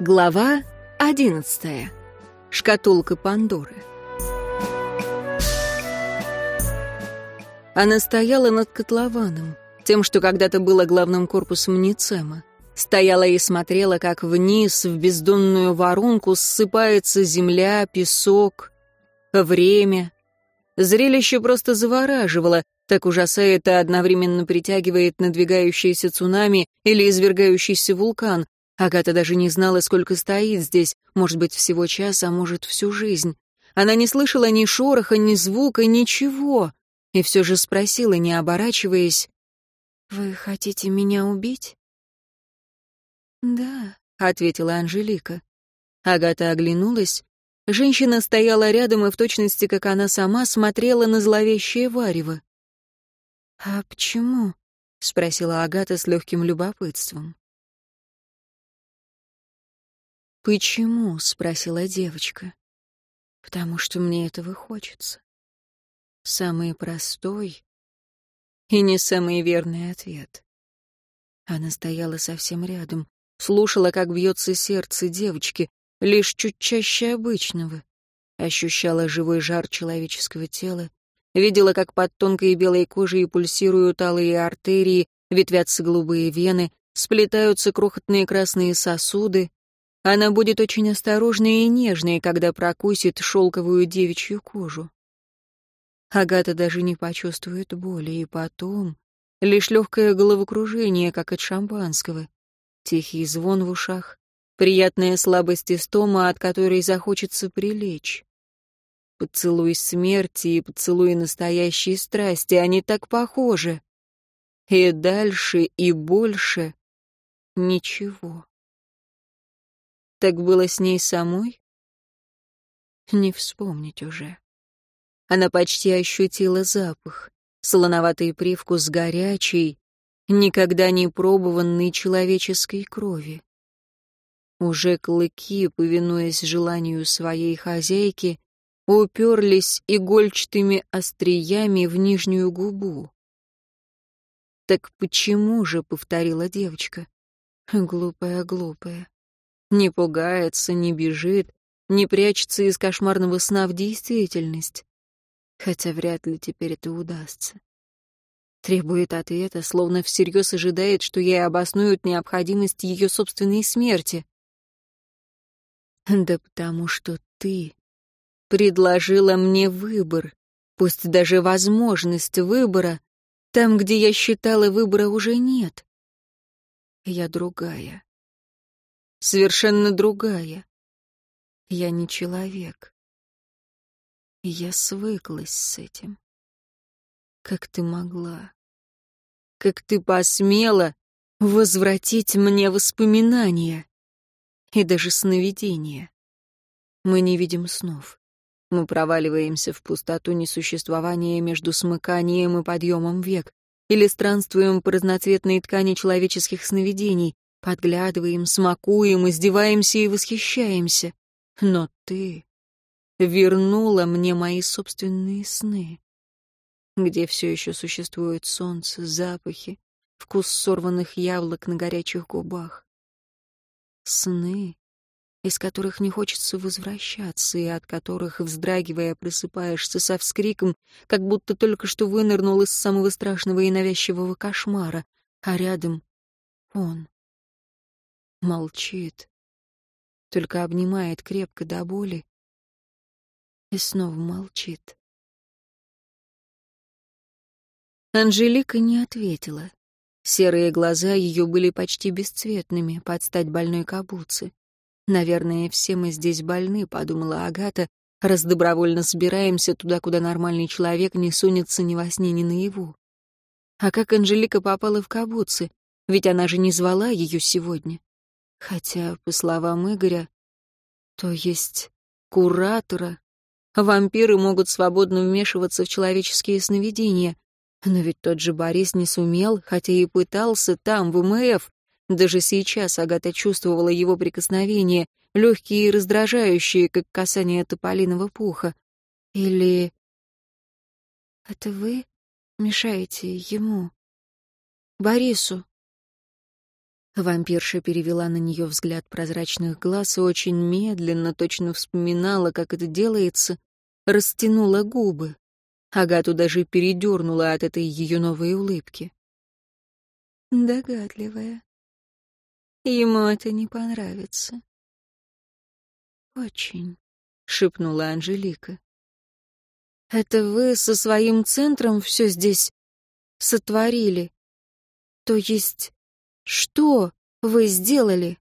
Глава одиннадцатая. Шкатулка Пандоры. Она стояла над котлованом, тем, что когда-то было главным корпусом Ницема. Стояла и смотрела, как вниз, в бездонную воронку, ссыпается земля, песок, время. Зрелище просто завораживало, так ужасает и одновременно притягивает надвигающийся цунами или извергающийся вулкан, Агата даже не знала, сколько стоит здесь, может быть, всего час, а может, всю жизнь. Она не слышала ни шороха, ни звука, ничего. И все же спросила, не оборачиваясь, «Вы хотите меня убить?» «Да», — ответила Анжелика. Агата оглянулась. Женщина стояла рядом и в точности, как она сама, смотрела на зловещее варево. «А почему?» — спросила Агата с легким любопытством. «Почему?» — спросила девочка. «Потому что мне этого хочется». Самый простой и не самый верный ответ. Она стояла совсем рядом, слушала, как бьется сердце девочки, лишь чуть чаще обычного. Ощущала живой жар человеческого тела, видела, как под тонкой белой кожей пульсируют алые артерии, ветвятся голубые вены, сплетаются крохотные красные сосуды, она будет очень осторожной и нежной, когда прокусит шелковую девичью кожу. Агата даже не почувствует боли, и потом лишь легкое головокружение, как от шампанского, тихий звон в ушах, приятная слабость истома, от которой захочется прилечь. Поцелуй смерти и поцелуй настоящей страсти, они так похожи. И дальше, и больше ничего. Так было с ней самой? Не вспомнить уже. Она почти ощутила запах, солоноватый привкус горячей, никогда не пробованной человеческой крови. Уже клыки, повинуясь желанию своей хозяйки, уперлись игольчатыми остриями в нижнюю губу. «Так почему же?» — повторила девочка. «Глупая, глупая не пугается, не бежит, не прячется из кошмарного сна в действительность. Хотя вряд ли теперь это удастся. Требует ответа, словно всерьез ожидает, что ей обоснуют необходимость ее собственной смерти. Да потому что ты предложила мне выбор, пусть даже возможность выбора, там, где я считала выбора уже нет. Я другая совершенно другая. Я не человек. я свыклась с этим. Как ты могла? Как ты посмела возвратить мне воспоминания и даже сновидения? Мы не видим снов. Мы проваливаемся в пустоту несуществования между смыканием и подъемом век, или странствуем по разноцветной ткани человеческих сновидений, Подглядываем, смакуем, издеваемся и восхищаемся. Но ты вернула мне мои собственные сны, где все еще существует солнце, запахи, вкус сорванных яблок на горячих губах. Сны, из которых не хочется возвращаться и от которых, вздрагивая, просыпаешься со вскриком, как будто только что вынырнул из самого страшного и навязчивого кошмара, а рядом он, молчит, только обнимает крепко до боли и снова молчит. Анжелика не ответила. Серые глаза ее были почти бесцветными, под стать больной кабуцы. «Наверное, все мы здесь больны», — подумала Агата, раз добровольно собираемся туда, куда нормальный человек не сунется ни во сне, ни наяву. А как Анжелика попала в кабуцы? Ведь она же не звала ее сегодня. Хотя, по словам Игоря, то есть куратора, вампиры могут свободно вмешиваться в человеческие сновидения. Но ведь тот же Борис не сумел, хотя и пытался там, в МФ. Даже сейчас Агата чувствовала его прикосновения, легкие и раздражающие, как касание тополиного пуха. Или... Это вы мешаете ему? Борису? Вампирша перевела на нее взгляд прозрачных глаз и очень медленно, точно вспоминала, как это делается, растянула губы. Агату даже передернула от этой ее новой улыбки. Догадливая. Ему это не понравится. Очень, шепнула Анжелика. Это вы со своим центром все здесь сотворили? То есть, что вы сделали?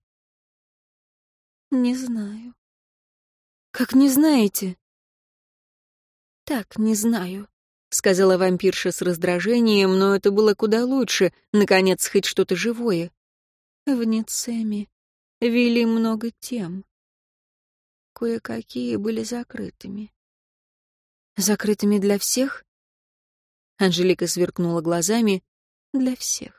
Не знаю. Как не знаете? Так, не знаю. — сказала вампирша с раздражением, но это было куда лучше, наконец, хоть что-то живое. В Ницеме вели много тем. Кое-какие были закрытыми. Закрытыми для всех? Анжелика сверкнула глазами. Для всех.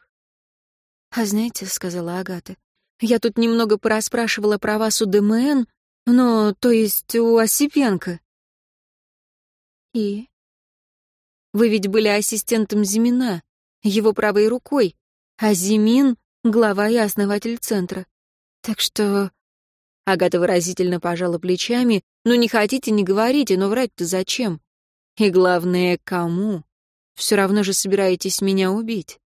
А знаете, — сказала Агата, — я тут немного порасспрашивала про вас у ДМН, но, то есть у Осипенко. И? Вы ведь были ассистентом Зимина, его правой рукой, а Зимин — глава и основатель центра. Так что...» Агата выразительно пожала плечами. «Ну, не хотите, не говорите, но врать-то зачем? И главное, кому? Все равно же собираетесь меня убить».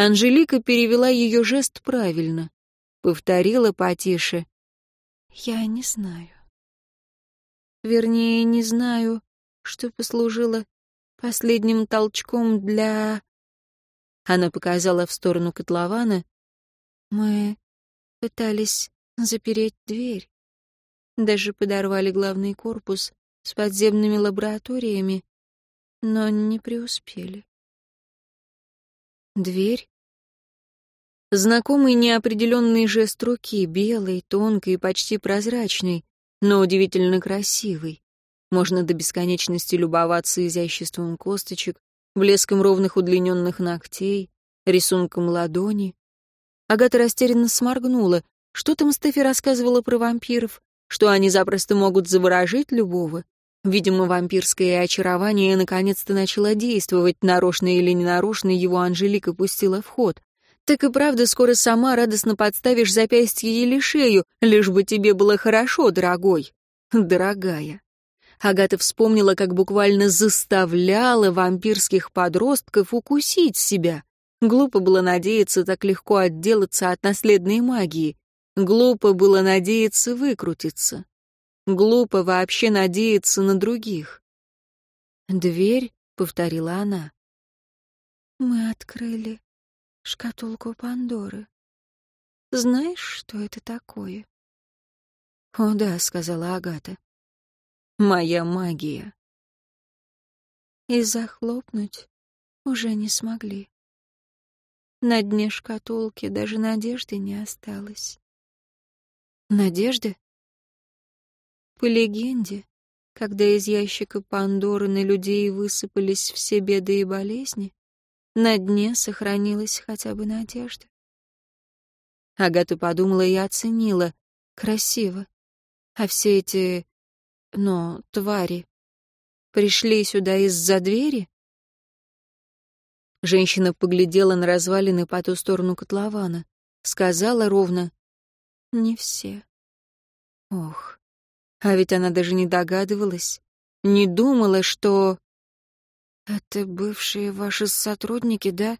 Анжелика перевела ее жест правильно. Повторила потише. «Я не знаю. Вернее, не знаю, что послужило последним толчком для...» Она показала в сторону котлована. «Мы пытались запереть дверь. Даже подорвали главный корпус с подземными лабораториями, но не преуспели. Дверь? Знакомый неопределенный жест руки, белый, тонкий, почти прозрачный, но удивительно красивый. Можно до бесконечности любоваться изяществом косточек, блеском ровных удлиненных ногтей, рисунком ладони. Агата растерянно сморгнула. Что там Стефи рассказывала про вампиров? Что они запросто могут заворожить любого? Видимо, вампирское очарование наконец-то начало действовать, нарочно или ненарочно его Анжелика пустила в ход. Так и правда, скоро сама радостно подставишь запястье или шею, лишь бы тебе было хорошо, дорогой. Дорогая. Агата вспомнила, как буквально заставляла вампирских подростков укусить себя. Глупо было надеяться так легко отделаться от наследной магии. Глупо было надеяться выкрутиться. Глупо вообще надеяться на других. «Дверь», — повторила она. «Мы открыли шкатулку Пандоры. Знаешь, что это такое?» «О да», — сказала Агата моя магия. И захлопнуть уже не смогли. На дне шкатулки даже надежды не осталось. Надежды? По легенде, когда из ящика Пандоры на людей высыпались все беды и болезни, на дне сохранилась хотя бы надежда. Агата подумала и оценила. Красиво. А все эти но, твари, пришли сюда из-за двери? Женщина поглядела на развалины по ту сторону котлована. Сказала ровно «Не все». Ох, а ведь она даже не догадывалась, не думала, что... «Это бывшие ваши сотрудники, да?»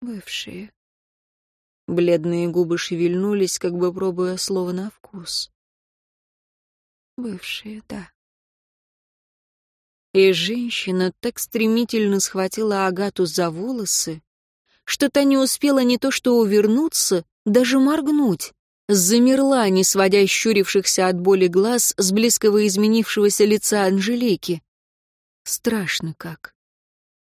«Бывшие». Бледные губы шевельнулись, как бы пробуя слово на вкус. Бывшие, да. И женщина так стремительно схватила Агату за волосы, что та не успела не то что увернуться, даже моргнуть. Замерла, не сводя щурившихся от боли глаз с близкого изменившегося лица Анжелики. Страшно как.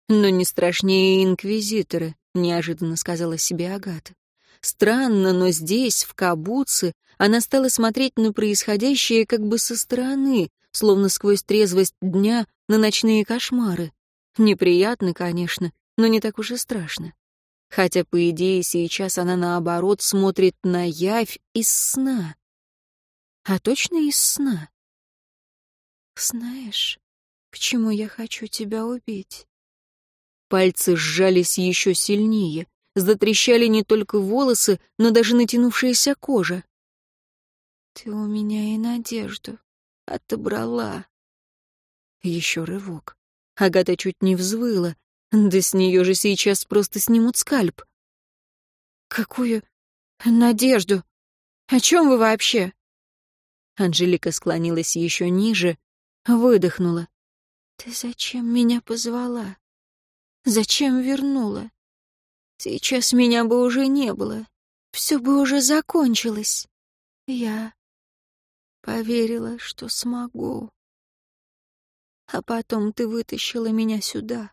Но не страшнее инквизиторы, неожиданно сказала себе Агата. Странно, но здесь, в Кабуце, она стала смотреть на происходящее как бы со стороны, словно сквозь трезвость дня на ночные кошмары. Неприятно, конечно, но не так уж и страшно. Хотя, по идее, сейчас она, наоборот, смотрит на явь из сна. А точно из сна? Знаешь, почему я хочу тебя убить? Пальцы сжались еще сильнее. затрещали не только волосы, но даже натянувшаяся кожа. «Ты у меня и надежду отобрала». Еще рывок. Агата чуть не взвыла. Да с нее же сейчас просто снимут скальп. «Какую надежду? О чем вы вообще?» Анжелика склонилась еще ниже, выдохнула. «Ты зачем меня позвала? Зачем вернула? Сейчас меня бы уже не было. Все бы уже закончилось. Я поверила, что смогу. А потом ты вытащила меня сюда.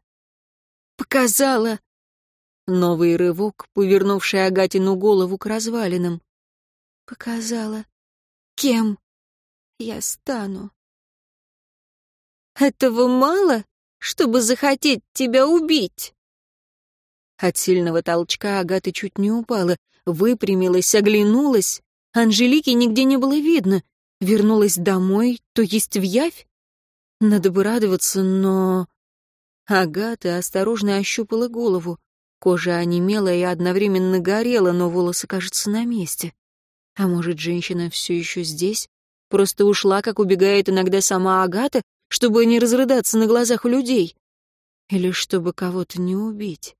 Показала!» Новый рывок, повернувший Агатину голову к развалинам. «Показала, кем я стану. Этого мало, чтобы захотеть тебя убить?» От сильного толчка Агата чуть не упала, выпрямилась, оглянулась. Анжелики нигде не было видно. Вернулась домой, то есть в явь? Надо бы радоваться, но... Агата осторожно ощупала голову. Кожа онемела и одновременно горела, но волосы, кажется, на месте. А может, женщина все еще здесь? Просто ушла, как убегает иногда сама Агата, чтобы не разрыдаться на глазах у людей. Или чтобы кого-то не убить.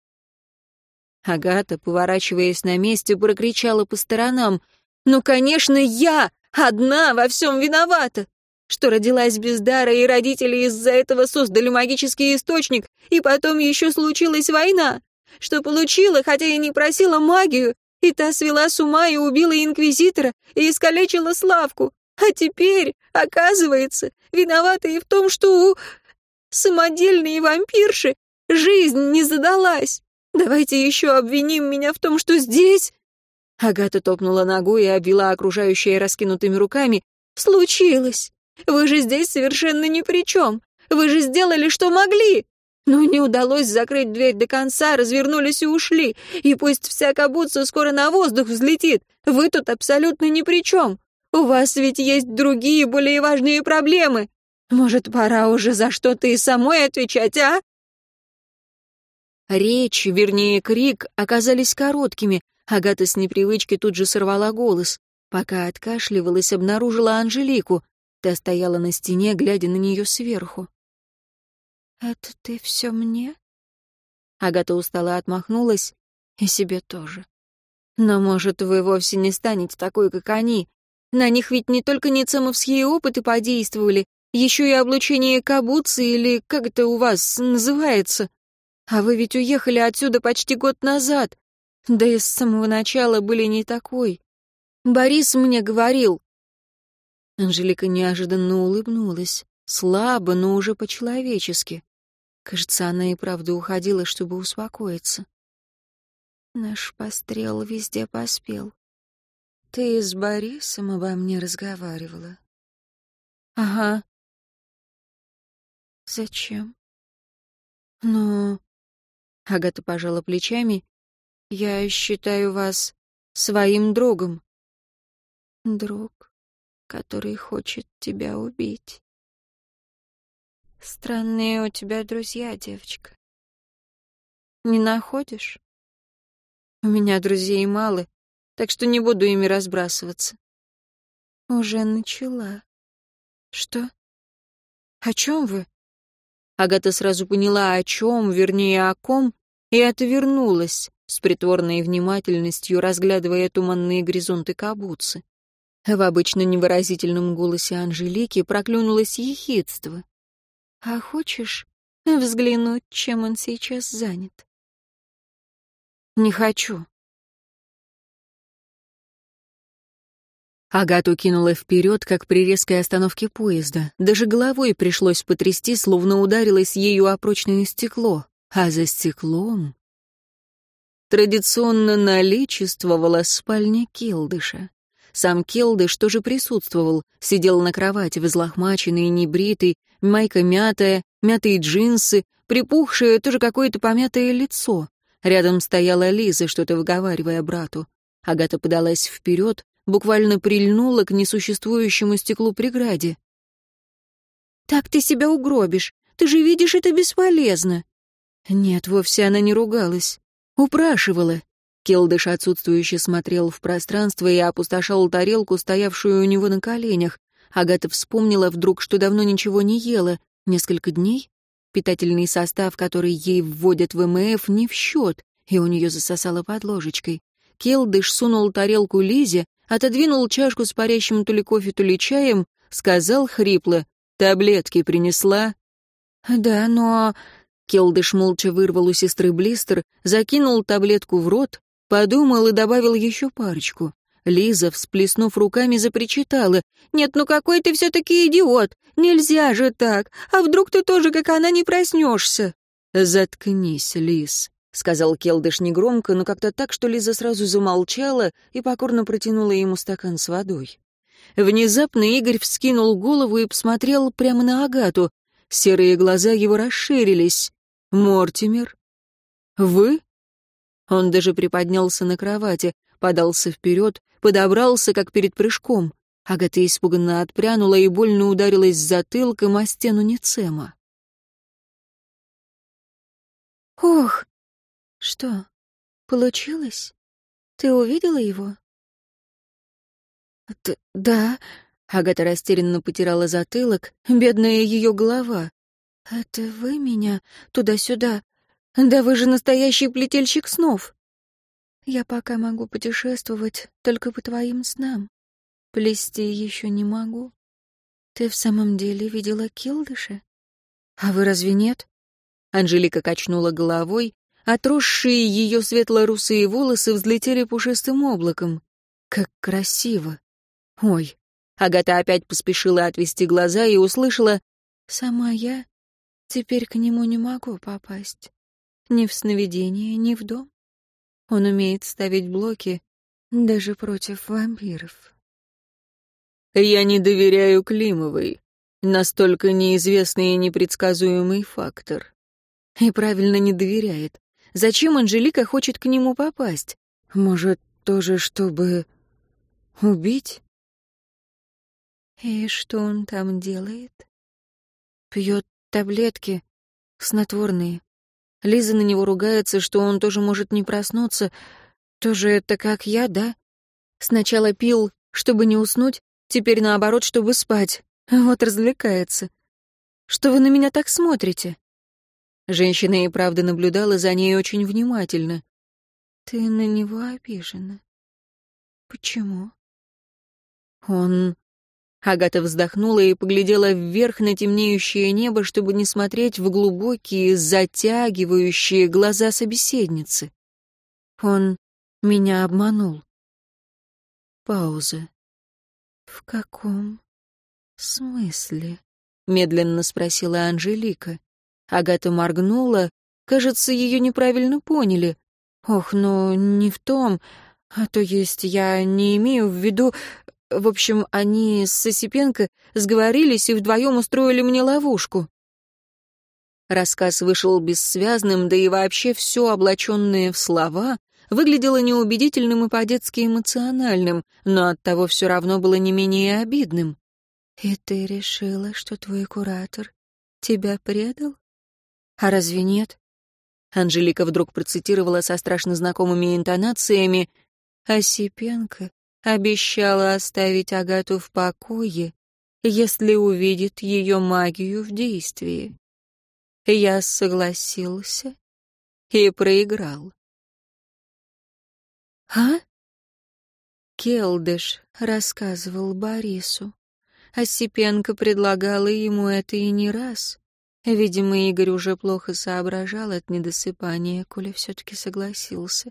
Агата, поворачиваясь на месте, прокричала по сторонам. «Ну, конечно, я одна во всем виновата! Что родилась без дара, и родители из-за этого создали магический источник, и потом еще случилась война! Что получила, хотя и не просила магию, и та свела с ума и убила инквизитора, и искалечила Славку! А теперь, оказывается, виновата и в том, что у самодельной вампирши жизнь не задалась. Давайте еще обвиним меня в том, что здесь...» Агата топнула ногой и обвела окружающее раскинутыми руками. «Случилось! Вы же здесь совершенно ни при чем! Вы же сделали, что могли! Но не удалось закрыть дверь до конца, развернулись и ушли. И пусть вся кабуца скоро на воздух взлетит, вы тут абсолютно ни при чем. У вас ведь есть другие, более важные проблемы. Может, пора уже за что-то и самой отвечать, а?» Речь, вернее, крик, оказались короткими. Агата с непривычки тут же сорвала голос. Пока откашливалась, обнаружила Анжелику. Та стояла на стене, глядя на нее сверху. «Это ты все мне?» Агата устало отмахнулась, и себе тоже. «Но, может, вы вовсе не станете такой, как они. На них ведь не только ницемовские опыты подействовали, еще и облучение кабуцы или как это у вас называется. А вы ведь уехали отсюда почти год назад. Да и с самого начала были не такой. Борис мне говорил. Анжелика неожиданно улыбнулась. Слабо, но уже по-человечески. Кажется, она и правда уходила, чтобы успокоиться. Наш пострел везде поспел. Ты с Борисом обо мне разговаривала? Ага. Зачем? Ну... Агата пожала плечами. Я считаю вас своим другом. Друг, который хочет тебя убить. Странные у тебя друзья, девочка. Не находишь? У меня друзей мало, так что не буду ими разбрасываться. Уже начала. Что? О чем вы? Агата сразу поняла, о чем, вернее, о ком, и отвернулась, с притворной внимательностью разглядывая туманные горизонты Кабуцы. В обычно невыразительном голосе Анжелики проклюнулось ехидство. «А хочешь взглянуть, чем он сейчас занят?» «Не хочу», Агату кинула вперед, как при резкой остановке поезда. Даже головой пришлось потрясти, словно ударилось ею о прочное стекло. А за стеклом... Традиционно наличествовала спальня Келдыша. Сам Келдыш тоже присутствовал, сидел на кровати, взлохмаченный, небритый, майка мятая, мятые джинсы, припухшее, тоже какое-то помятое лицо. Рядом стояла Лиза, что-то выговаривая брату. Агата подалась вперед, буквально прильнула к несуществующему стеклу преграде. «Так ты себя угробишь. Ты же видишь, это бесполезно». Нет, вовсе она не ругалась. Упрашивала. Келдыш отсутствующе смотрел в пространство и опустошал тарелку, стоявшую у него на коленях. Агата вспомнила вдруг, что давно ничего не ела. Несколько дней? Питательный состав, который ей вводят в МФ, не в счет, и у нее засосало под ложечкой. Келдыш сунул тарелку Лизе, отодвинул чашку с парящим то ли кофе, то ли чаем, сказал хрипло, «Таблетки принесла?» «Да, но...» Келдыш молча вырвал у сестры блистер, закинул таблетку в рот, подумал и добавил еще парочку. Лиза, всплеснув руками, запричитала. «Нет, ну какой ты все-таки идиот! Нельзя же так! А вдруг ты тоже, как она, не проснешься?» «Заткнись, Лиз», — сказал Келдыш негромко, но как-то так, что Лиза сразу замолчала и покорно протянула ему стакан с водой. Внезапно Игорь вскинул голову и посмотрел прямо на Агату. Серые глаза его расширились. «Мортимер? Вы?» Он даже приподнялся на кровати, подался вперед, подобрался, как перед прыжком. Агата испуганно отпрянула и больно ударилась затылком о стену Ницема. «Ох! Что, получилось? Ты увидела его?» Д «Да», — Агата растерянно потирала затылок, бедная ее голова. «Это вы меня туда-сюда? Да вы же настоящий плетельщик снов!» «Я пока могу путешествовать только по твоим снам. Плести еще не могу. Ты в самом деле видела Килдыша? А вы разве нет?» Анжелика качнула головой, отросшие ее светло-русые волосы взлетели пушистым облаком. «Как красиво!» Ой, Агата опять поспешила отвести глаза и услышала «Сама я теперь к нему не могу попасть. Ни в сновидение, ни в дом. Он умеет ставить блоки даже против вампиров». «Я не доверяю Климовой. Настолько неизвестный и непредсказуемый фактор». И правильно не доверяет. Зачем Анжелика хочет к нему попасть? Может, тоже чтобы убить? И что он там делает? Пьет таблетки, снотворные. Лиза на него ругается, что он тоже может не проснуться. Тоже это как я, да? Сначала пил, чтобы не уснуть, теперь наоборот, чтобы спать. Вот развлекается. Что вы на меня так смотрите? Женщина и правда наблюдала за ней очень внимательно. Ты на него обижена. Почему? Он Агата вздохнула и поглядела вверх на темнеющее небо, чтобы не смотреть в глубокие, затягивающие глаза собеседницы. Он меня обманул. Пауза. «В каком смысле?» — медленно спросила Анжелика. Агата моргнула. Кажется, ее неправильно поняли. «Ох, ну, не в том. А то есть я не имею в виду... В общем, они с Осипенко сговорились и вдвоем устроили мне ловушку. Рассказ вышел бессвязным, да и вообще все облаченное в слова выглядело неубедительным и по-детски эмоциональным, но оттого все равно было не менее обидным. «И ты решила, что твой куратор тебя предал? А разве нет?» Анжелика вдруг процитировала со страшно знакомыми интонациями «Осипенко обещала оставить Агату в покое, если увидит ее магию в действии. Я согласился и проиграл. «А?» Келдыш рассказывал Борису. Осипенко предлагала ему это и не раз. Видимо, Игорь уже плохо соображал от недосыпания, коли все-таки согласился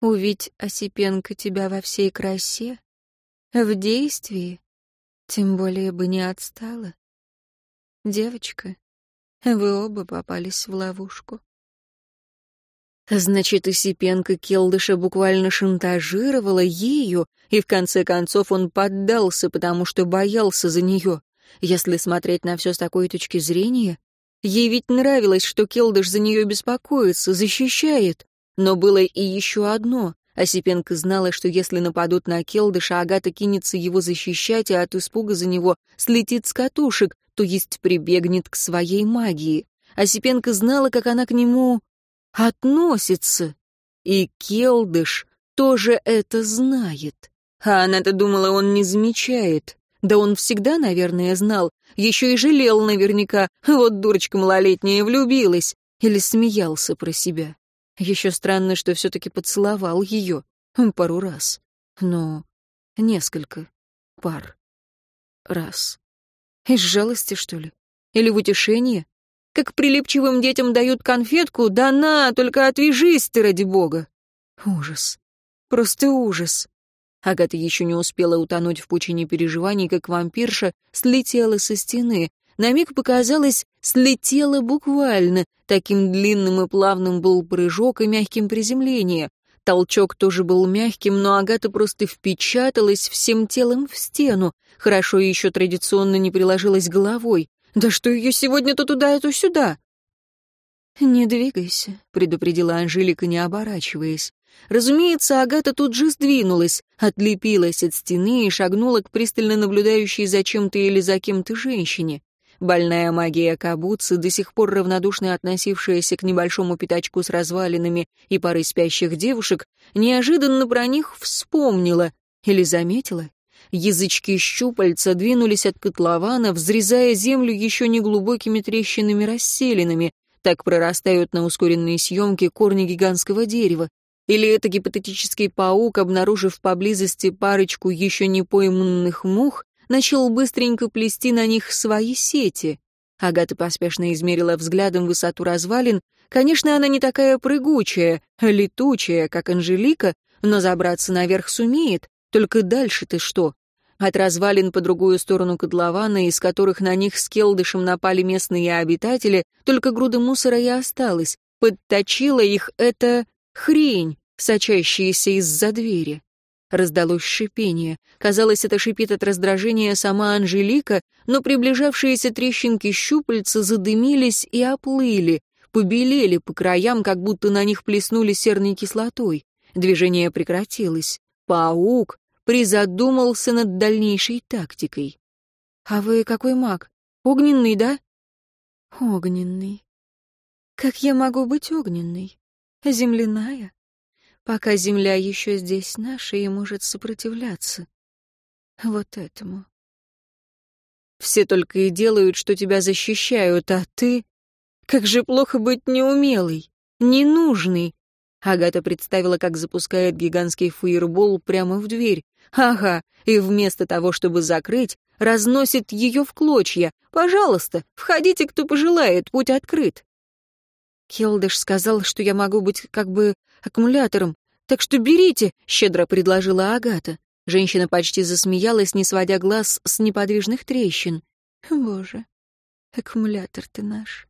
увидеть Осипенко тебя во всей красе, в действии, тем более бы не отстала. Девочка, вы оба попались в ловушку. Значит, Осипенко Келдыша буквально шантажировала ею, и в конце концов он поддался, потому что боялся за нее. Если смотреть на все с такой точки зрения, ей ведь нравилось, что Келдыш за нее беспокоится, защищает. Но было и еще одно. Осипенко знала, что если нападут на Келдыша, Агата кинется его защищать, а от испуга за него слетит с катушек, то есть прибегнет к своей магии. Осипенко знала, как она к нему относится. И Келдыш тоже это знает. А она-то думала, он не замечает. Да он всегда, наверное, знал. Еще и жалел наверняка. Вот дурочка малолетняя влюбилась. Или смеялся про себя. Еще странно, что все-таки поцеловал ее. Пару раз. Ну, несколько пар. Раз. Из жалости, что ли? Или в утешение? Как прилипчивым детям дают конфетку, да на, только отвяжись ты, ради бога. Ужас. Просто ужас. Агата еще не успела утонуть в пучине переживаний, как вампирша слетела со стены. На миг показалось, слетела буквально. Таким длинным и плавным был прыжок и мягким приземление. Толчок тоже был мягким, но Агата просто впечаталась всем телом в стену. Хорошо еще традиционно не приложилась головой. Да что ее сегодня то туда, то сюда? «Не двигайся», — предупредила Анжелика, не оборачиваясь. Разумеется, Агата тут же сдвинулась, отлепилась от стены и шагнула к пристально наблюдающей за чем-то или за кем-то женщине. Больная магия Кабуцы, до сих пор равнодушно относившаяся к небольшому пятачку с развалинами и парой спящих девушек, неожиданно про них вспомнила или заметила. Язычки щупальца двинулись от котлована, взрезая землю еще неглубокими трещинами-расселинами. Так прорастают на ускоренные съемки корни гигантского дерева. Или это гипотетический паук, обнаружив поблизости парочку еще не пойманных мух, начал быстренько плести на них свои сети. Агата поспешно измерила взглядом высоту развалин. Конечно, она не такая прыгучая, летучая, как Анжелика, но забраться наверх сумеет. Только дальше ты что? От развалин по другую сторону котлована, из которых на них с келдышем напали местные обитатели, только груда мусора и осталась. Подточила их эта хрень, сочащаяся из-за двери. Раздалось шипение. Казалось, это шипит от раздражения сама Анжелика, но приближавшиеся трещинки щупальца задымились и оплыли, побелели по краям, как будто на них плеснули серной кислотой. Движение прекратилось. Паук призадумался над дальнейшей тактикой. «А вы какой маг? Огненный, да?» «Огненный. Как я могу быть огненной? Земляная?» Пока земля еще здесь наша и может сопротивляться. Вот этому. Все только и делают, что тебя защищают, а ты... Как же плохо быть неумелой, ненужной. Агата представила, как запускает гигантский фаербол прямо в дверь. Ага, и вместо того, чтобы закрыть, разносит ее в клочья. Пожалуйста, входите, кто пожелает, путь открыт. Келдыш сказал, что я могу быть как бы аккумулятором. Так что берите, щедро предложила Агата. Женщина почти засмеялась, не сводя глаз с неподвижных трещин. Боже, аккумулятор ты наш.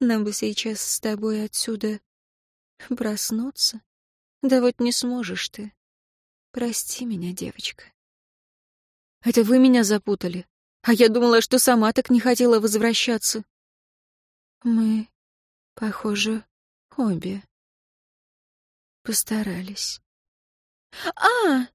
Нам бы сейчас с тобой отсюда проснуться. Да вот не сможешь ты. Прости меня, девочка. Это вы меня запутали. А я думала, что сама так не хотела возвращаться. Мы, похоже, обе. Постарались. «А!»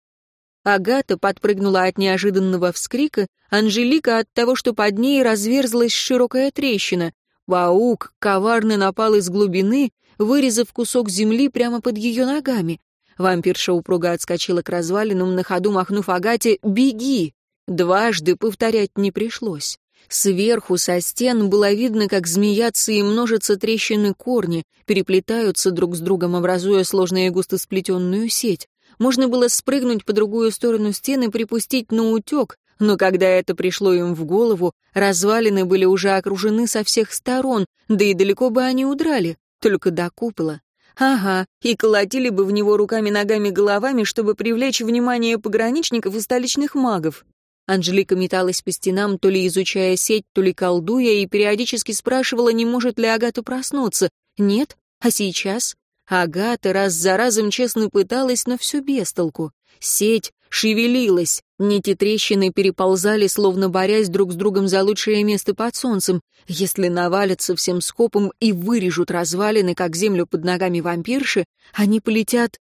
Агата подпрыгнула от неожиданного вскрика, Анжелика от того, что под ней разверзлась широкая трещина. Паук коварно напал из глубины, вырезав кусок земли прямо под ее ногами. Вампирша упруго отскочила к развалинам, на ходу махнув Агате «Беги!». Дважды повторять не пришлось. Сверху, со стен, было видно, как змеятся и множатся трещины корни, переплетаются друг с другом, образуя сложную и густо сплетенную сеть. Можно было спрыгнуть по другую сторону стены припустить на утек, но когда это пришло им в голову, развалины были уже окружены со всех сторон, да и далеко бы они удрали, только до купола. Ага, и колотили бы в него руками, ногами, головами, чтобы привлечь внимание пограничников и столичных магов. Анжелика металась по стенам, то ли изучая сеть, то ли колдуя, и периодически спрашивала, не может ли Агата проснуться. Нет, а сейчас? Агата раз за разом честно пыталась, но все без толку. Сеть шевелилась, нити трещины переползали, словно борясь друг с другом за лучшее место под солнцем. Если навалятся всем скопом и вырежут развалины, как землю под ногами вампирши, они полетят...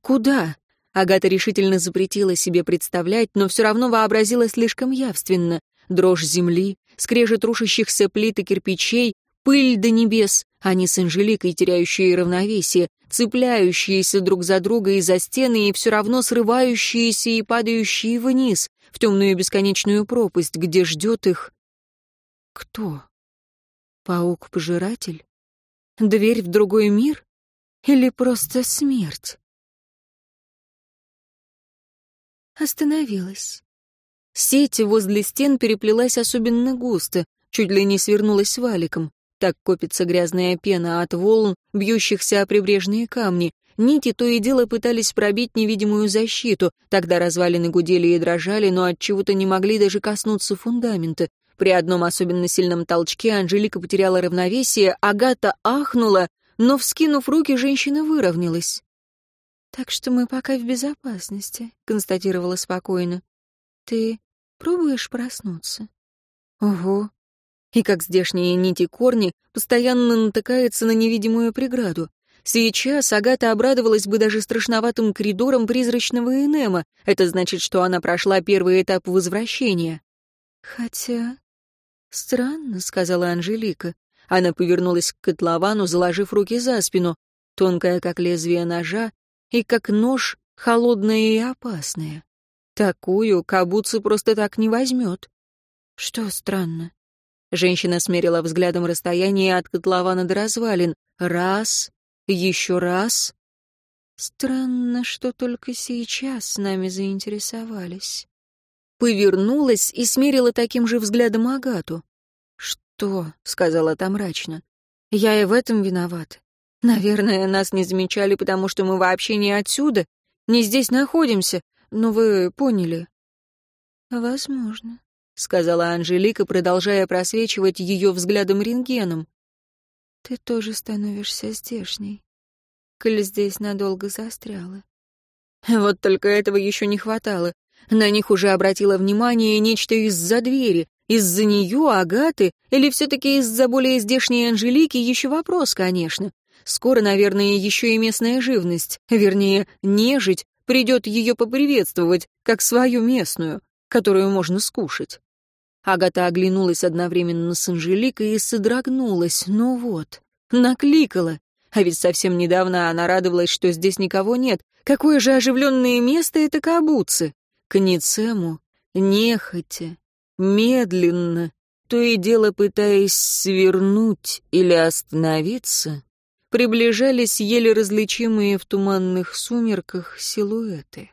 Куда? Агата решительно запретила себе представлять, но все равно вообразила слишком явственно. Дрожь земли, скрежет рушащихся плит и кирпичей, пыль до небес, Они с Анжеликой, теряющие равновесие, цепляющиеся друг за друга из-за стены и все равно срывающиеся и падающие вниз, в темную бесконечную пропасть, где ждет их... Кто? Паук-пожиратель? Дверь в другой мир? Или просто смерть? Остановилась. Сеть возле стен переплелась особенно густо, чуть ли не свернулась валиком. Так копится грязная пена от волн, бьющихся о прибрежные камни. Нити то и дело пытались пробить невидимую защиту, тогда развалины гудели и дрожали, но от чего то не могли даже коснуться фундамента. При одном особенно сильном толчке Анжелика потеряла равновесие, Агата ахнула, но, вскинув руки, женщина выровнялась. «Так что мы пока в безопасности», — констатировала спокойно. «Ты пробуешь проснуться?» «Ого, и как здешние нити корни постоянно натыкаются на невидимую преграду. Сейчас Агата обрадовалась бы даже страшноватым коридором призрачного Энема. Это значит, что она прошла первый этап возвращения. «Хотя...» «Странно», — сказала Анжелика. Она повернулась к котловану, заложив руки за спину, тонкая, как лезвие ножа, и как нож, холодная и опасная. Такую Кабуци просто так не возьмет. Что странно? Женщина смерила взглядом расстояние от котлована до развалин. Раз, еще раз. Странно, что только сейчас с нами заинтересовались. Повернулась и смерила таким же взглядом Агату. «Что?» — сказала та мрачно. «Я и в этом виноват. Наверное, нас не замечали, потому что мы вообще не отсюда, не здесь находимся, но вы поняли». «Возможно», — сказала Анжелика, продолжая просвечивать ее взглядом рентгеном. «Ты тоже становишься здешней, коль здесь надолго застряла». Вот только этого еще не хватало. На них уже обратило внимание нечто из-за двери. Из-за нее, Агаты, или все-таки из-за более здешней Анжелики, еще вопрос, конечно. Скоро, наверное, еще и местная живность, вернее, нежить, придет ее поприветствовать, как свою местную, которую можно скушать. Агата оглянулась одновременно с Анжеликой и содрогнулась. Ну вот, накликала. А ведь совсем недавно она радовалась, что здесь никого нет. Какое же оживленное место это Кабуцы! К Ницему, нехотя, медленно, то и дело пытаясь свернуть или остановиться, приближались еле различимые в туманных сумерках силуэты.